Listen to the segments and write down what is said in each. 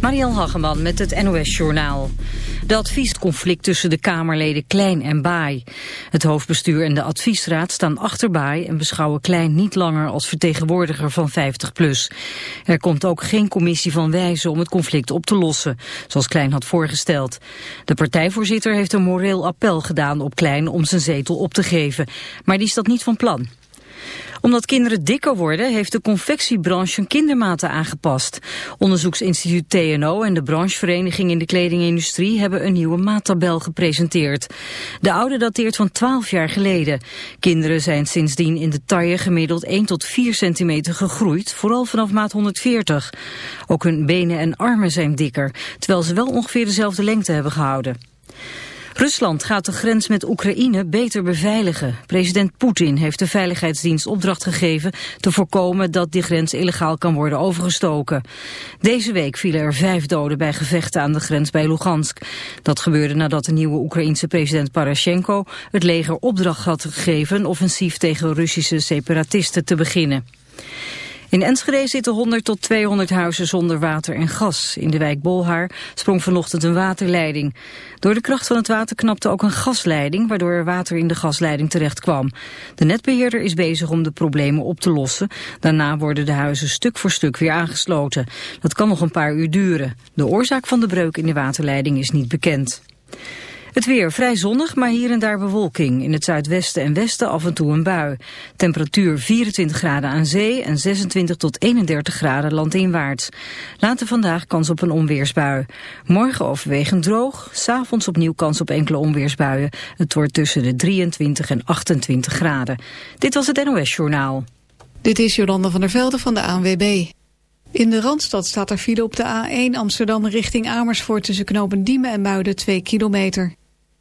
Mariel Hageman met het NOS Journaal. De adviesconflict tussen de Kamerleden Klein en Baai. Het hoofdbestuur en de adviesraad staan achter Baai... en beschouwen Klein niet langer als vertegenwoordiger van 50PLUS. Er komt ook geen commissie van wijze om het conflict op te lossen... zoals Klein had voorgesteld. De partijvoorzitter heeft een moreel appel gedaan op Klein... om zijn zetel op te geven. Maar die is dat niet van plan omdat kinderen dikker worden, heeft de confectiebranche kindermaten aangepast. Onderzoeksinstituut TNO en de branchevereniging in de kledingindustrie hebben een nieuwe maattabel gepresenteerd. De oude dateert van 12 jaar geleden. Kinderen zijn sindsdien in de taille gemiddeld 1 tot 4 centimeter gegroeid, vooral vanaf maat 140. Ook hun benen en armen zijn dikker, terwijl ze wel ongeveer dezelfde lengte hebben gehouden. Rusland gaat de grens met Oekraïne beter beveiligen. President Poetin heeft de Veiligheidsdienst opdracht gegeven te voorkomen dat die grens illegaal kan worden overgestoken. Deze week vielen er vijf doden bij gevechten aan de grens bij Lugansk. Dat gebeurde nadat de nieuwe Oekraïense president Parashenko het leger opdracht had gegeven een offensief tegen Russische separatisten te beginnen. In Enschede zitten 100 tot 200 huizen zonder water en gas. In de wijk Bolhaar sprong vanochtend een waterleiding. Door de kracht van het water knapte ook een gasleiding... waardoor er water in de gasleiding terecht kwam. De netbeheerder is bezig om de problemen op te lossen. Daarna worden de huizen stuk voor stuk weer aangesloten. Dat kan nog een paar uur duren. De oorzaak van de breuk in de waterleiding is niet bekend. Het weer vrij zonnig, maar hier en daar bewolking. In het zuidwesten en westen af en toe een bui. Temperatuur 24 graden aan zee en 26 tot 31 graden landinwaarts. Later vandaag kans op een onweersbui. Morgen overwegend droog, s'avonds opnieuw kans op enkele onweersbuien. Het wordt tussen de 23 en 28 graden. Dit was het NOS Journaal. Dit is Jolanda van der Velde van de ANWB. In de Randstad staat er file op de A1 Amsterdam richting Amersfoort... tussen knopen Diemen en Muiden 2 kilometer.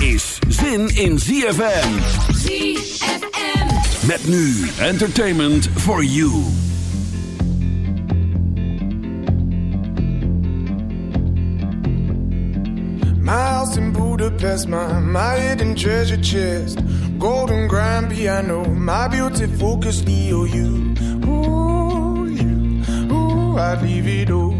is zin in ZFM. ZFM. Met nu entertainment for you. My house in Budapest, my, my hidden treasure chest. Golden grand piano, my beauty focus, EOU. Ooh, you, ooh, I'd leave it all.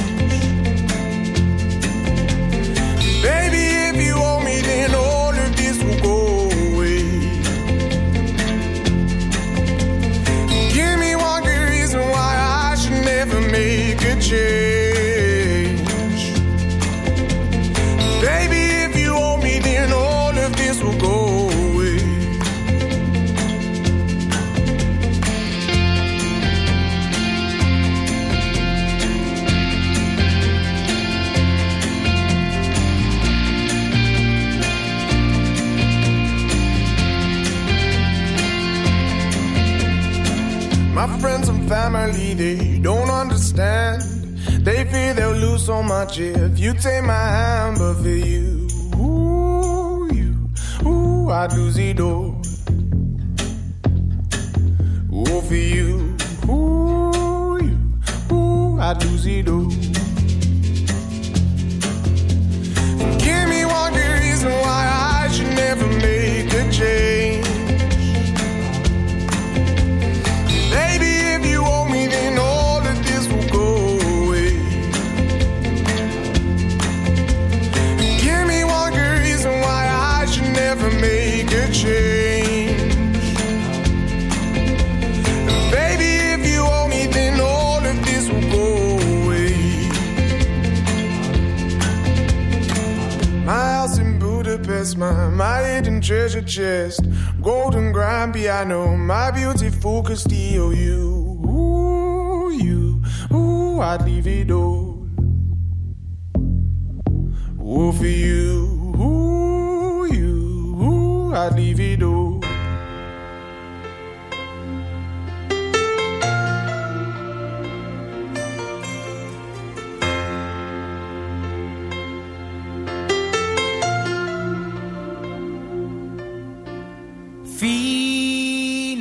If you take my hand, but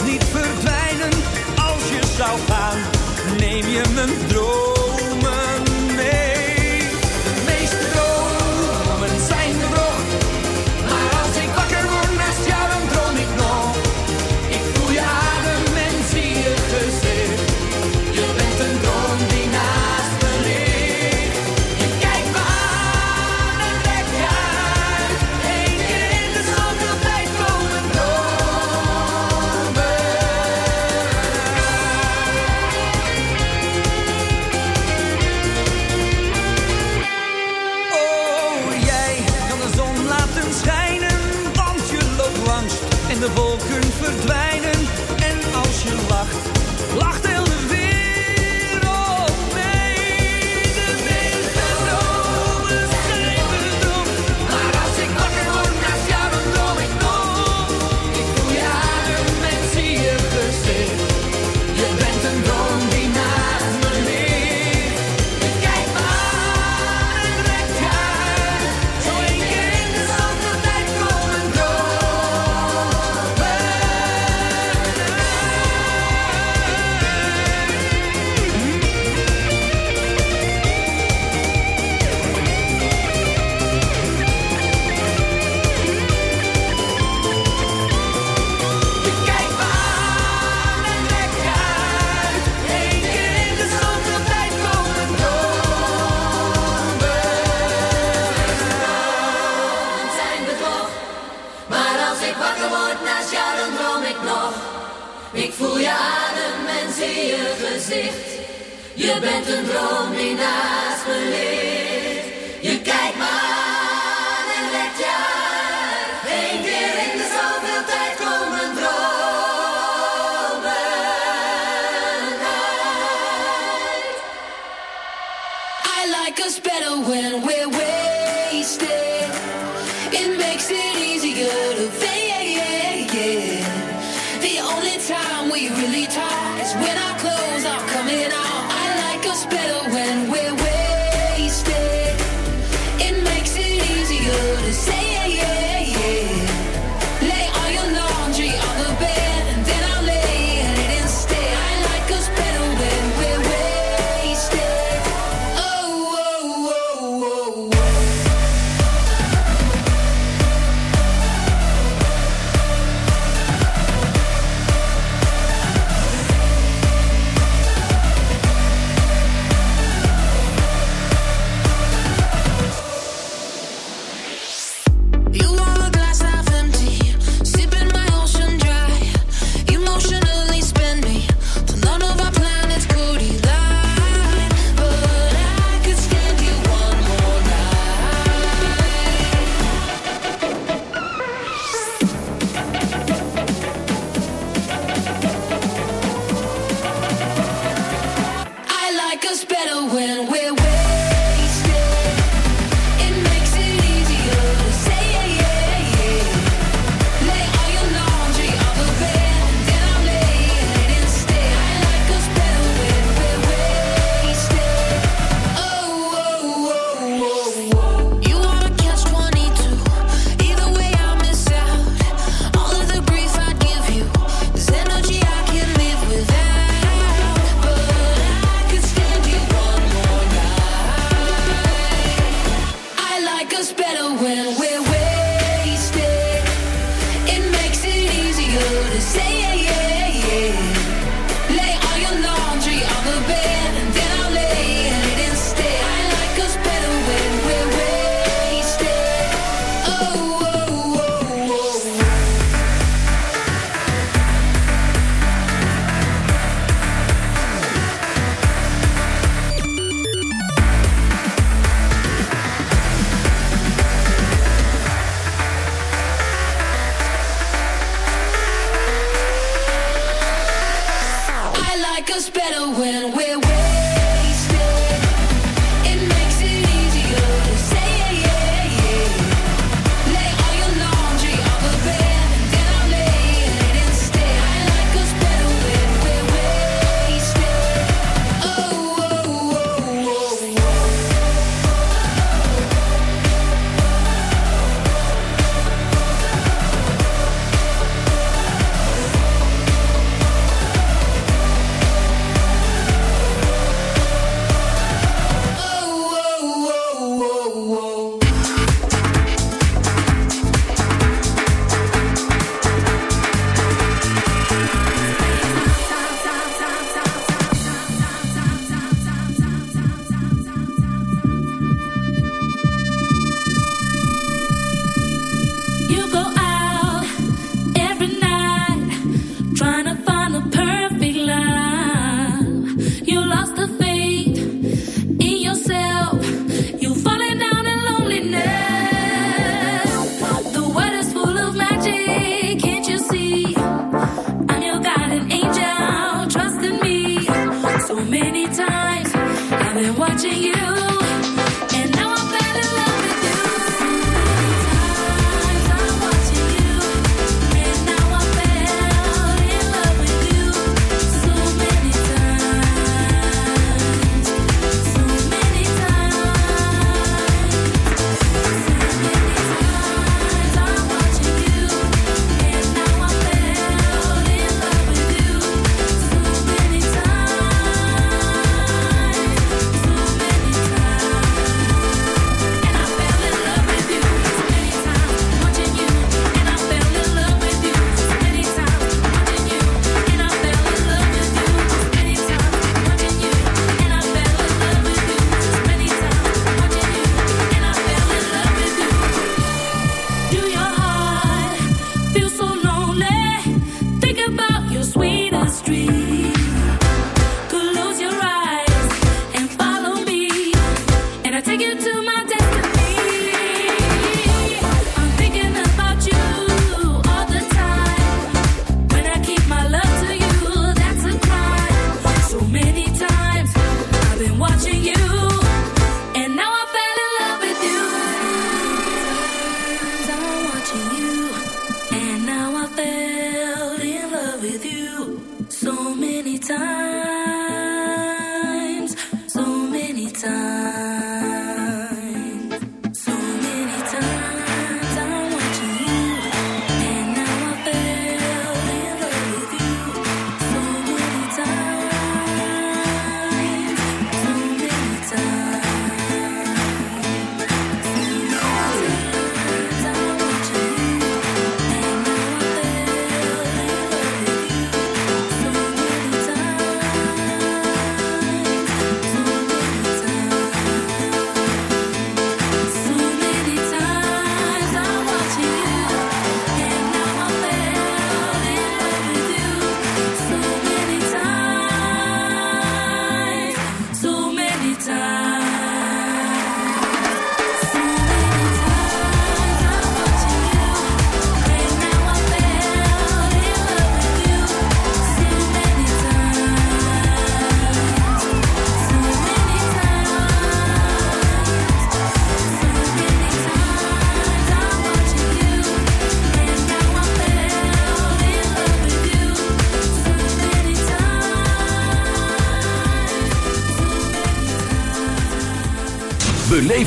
niet verdwijnen.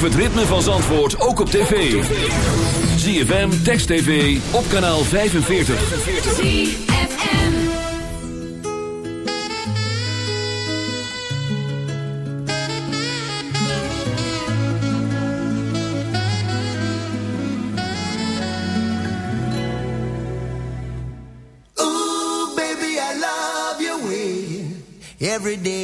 het ritme van Zandvoort ook op tv. ZFM, Text TV, op kanaal 45. Baby, I love your. Every day.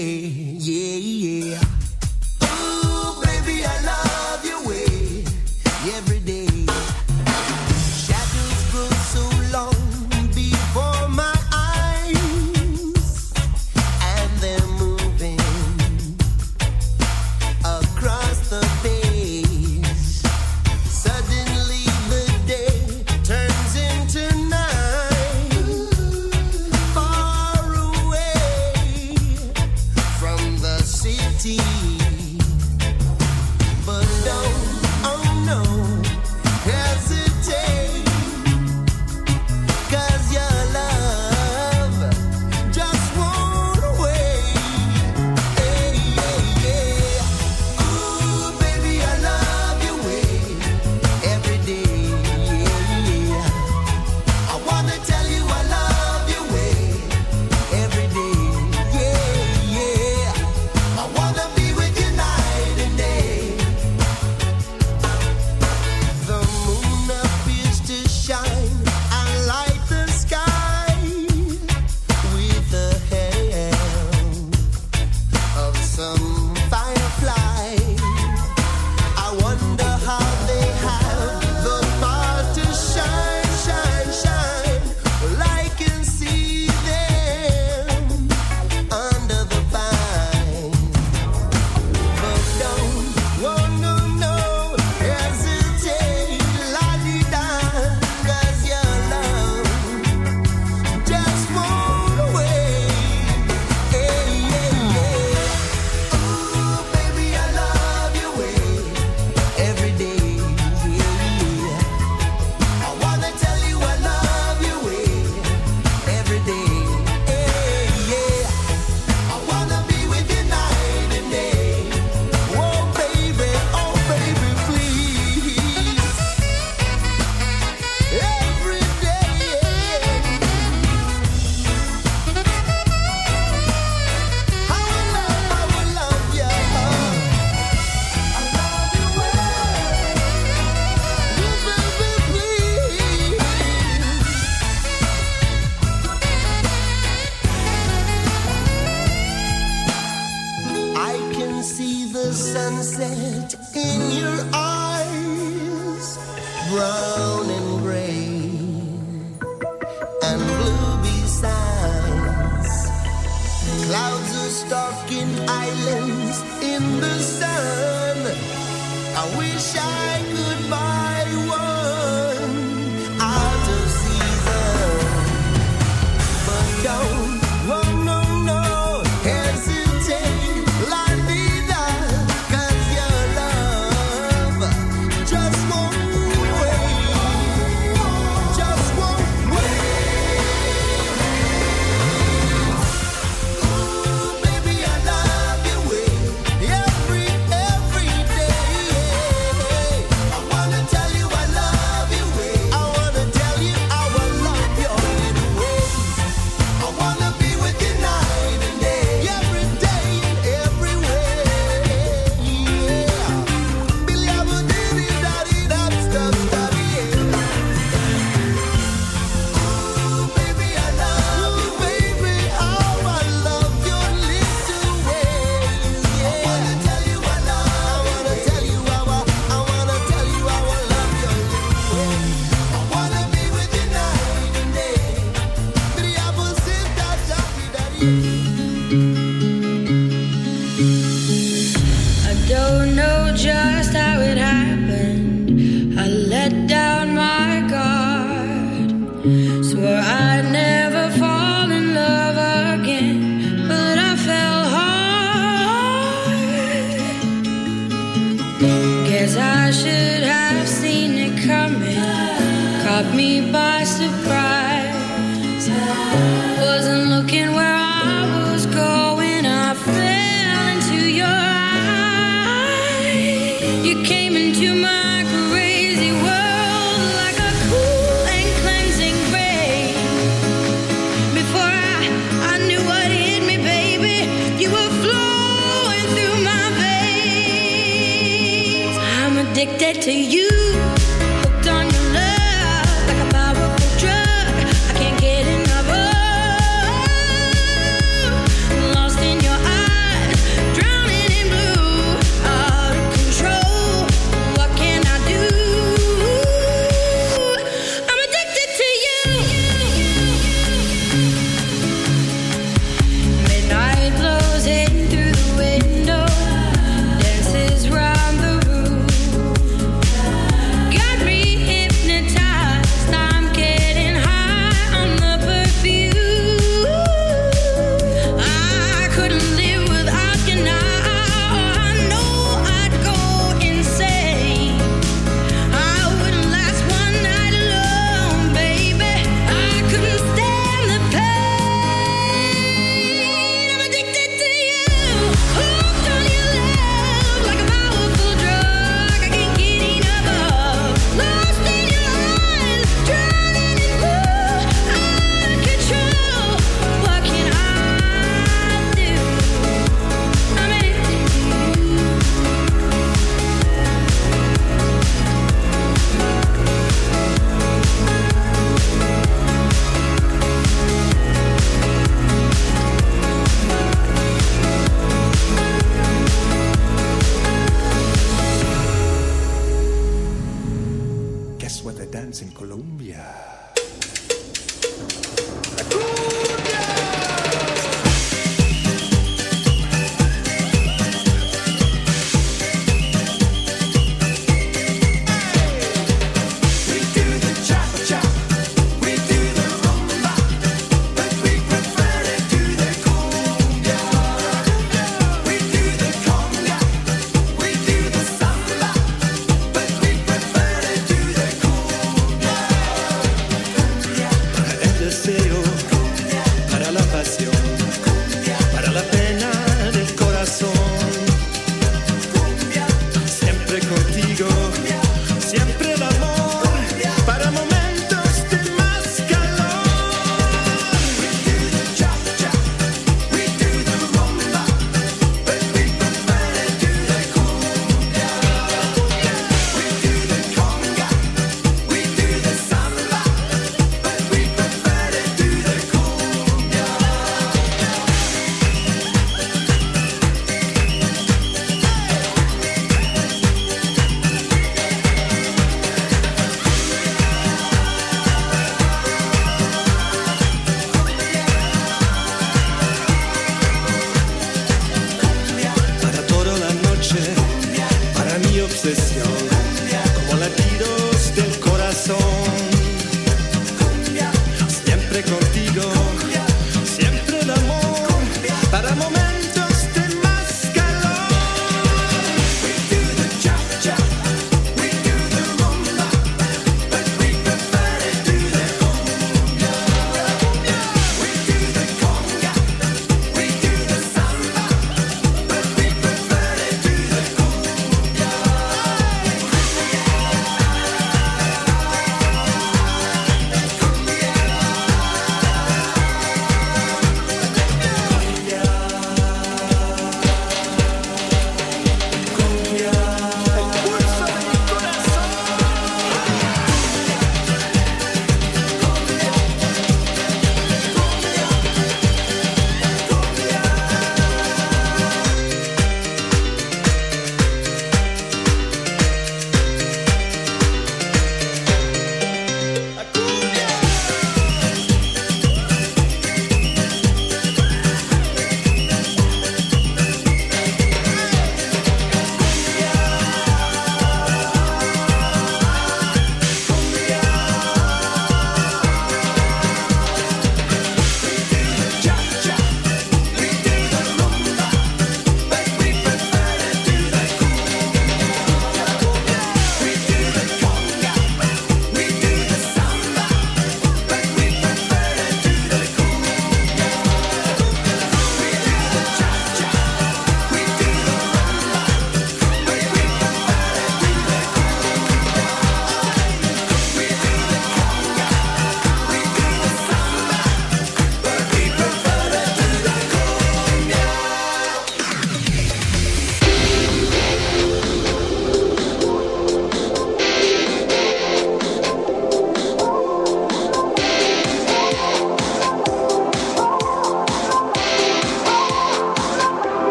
obsesión, como latidos del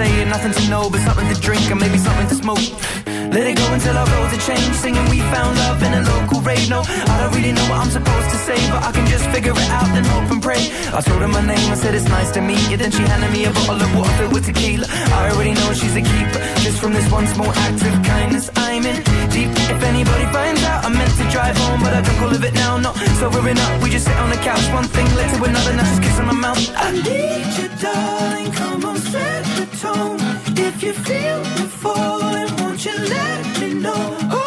saying nothing to know, but something to drink and maybe something to smoke. Let it go until our roads are changed, singing we found love in a local rave. No, I don't really know what I'm supposed to say, but I can just figure it out, then hope and pray. I told her my name, I said it's nice to meet you. Then she handed me a bottle of water filled with tequila. I already know she's a keeper, just from this one small act of kindness I'm in. If anybody finds out, I meant to drive home, but I drunk all of it now. No, sobering up, we just sit on the couch, one thing led to another, now just kissing my mouth. I need you, darling, come on, set the tone. If you feel the falling, won't you let me know?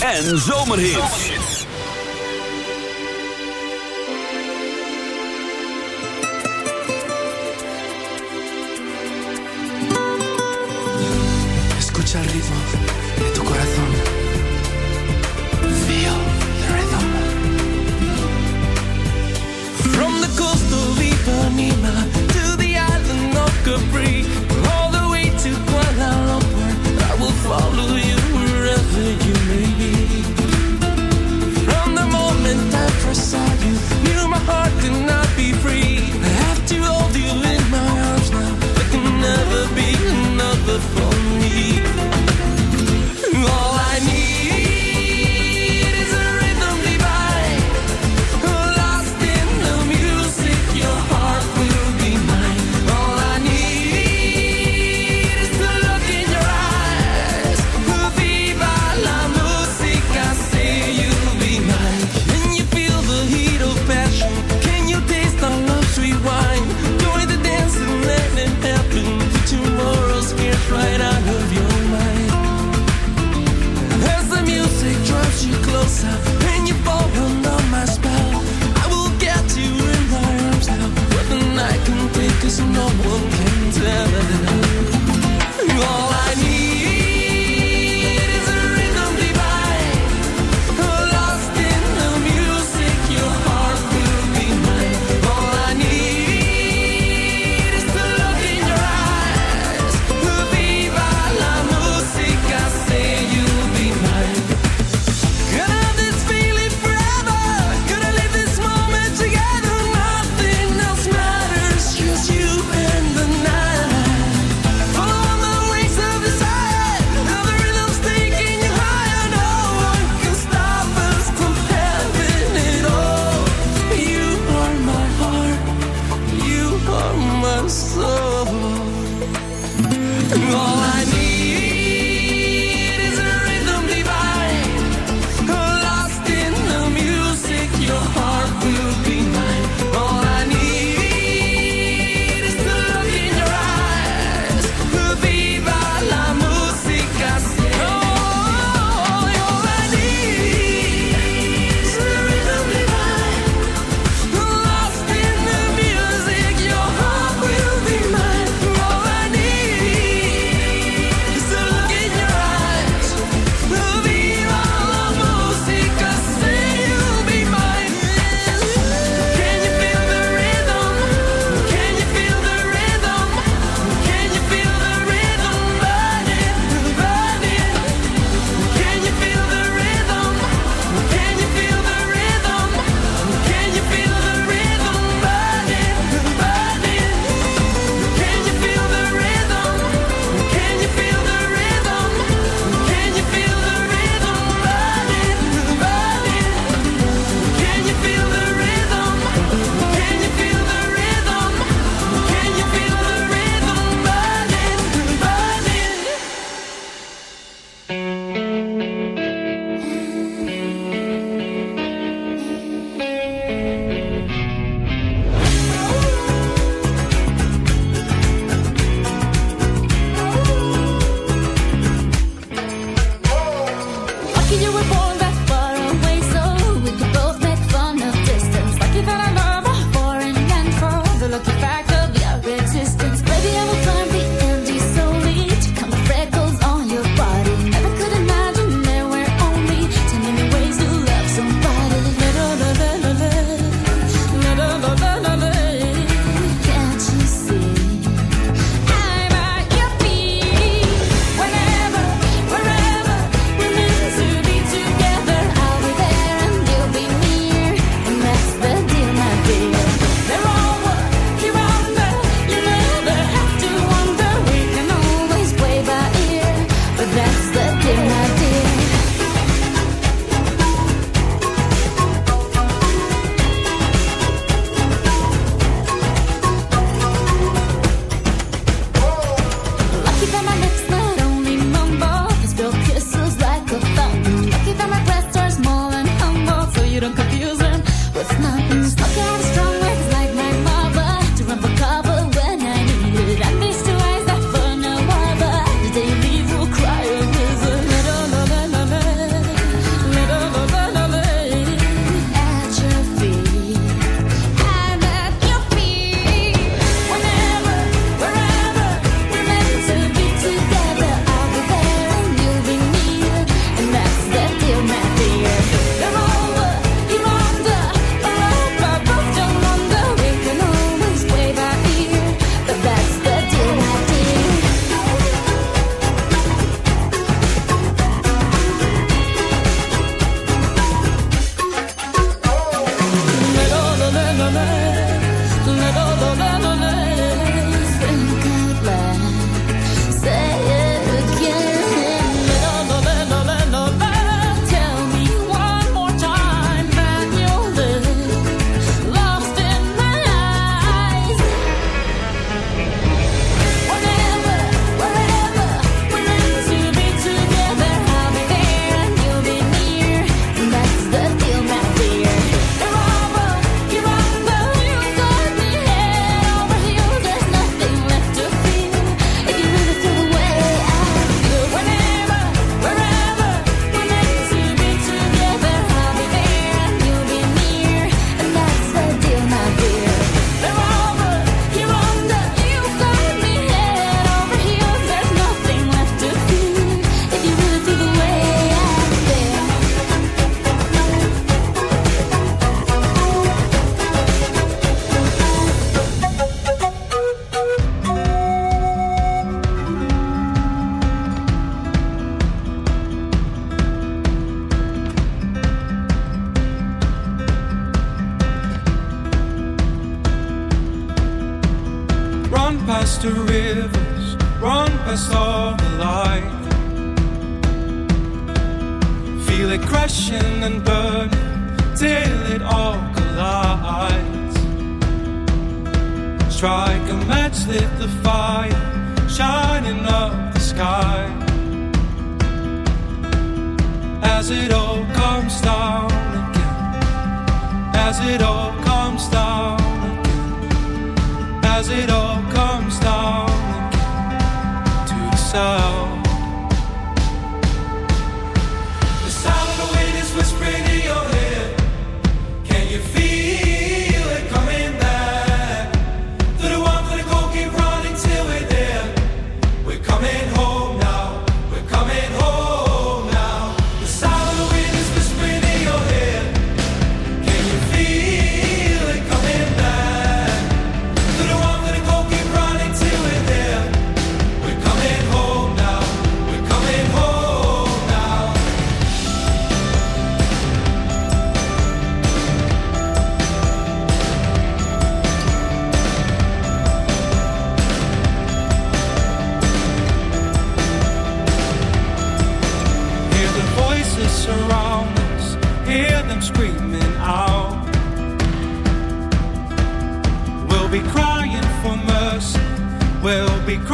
En zomerhits.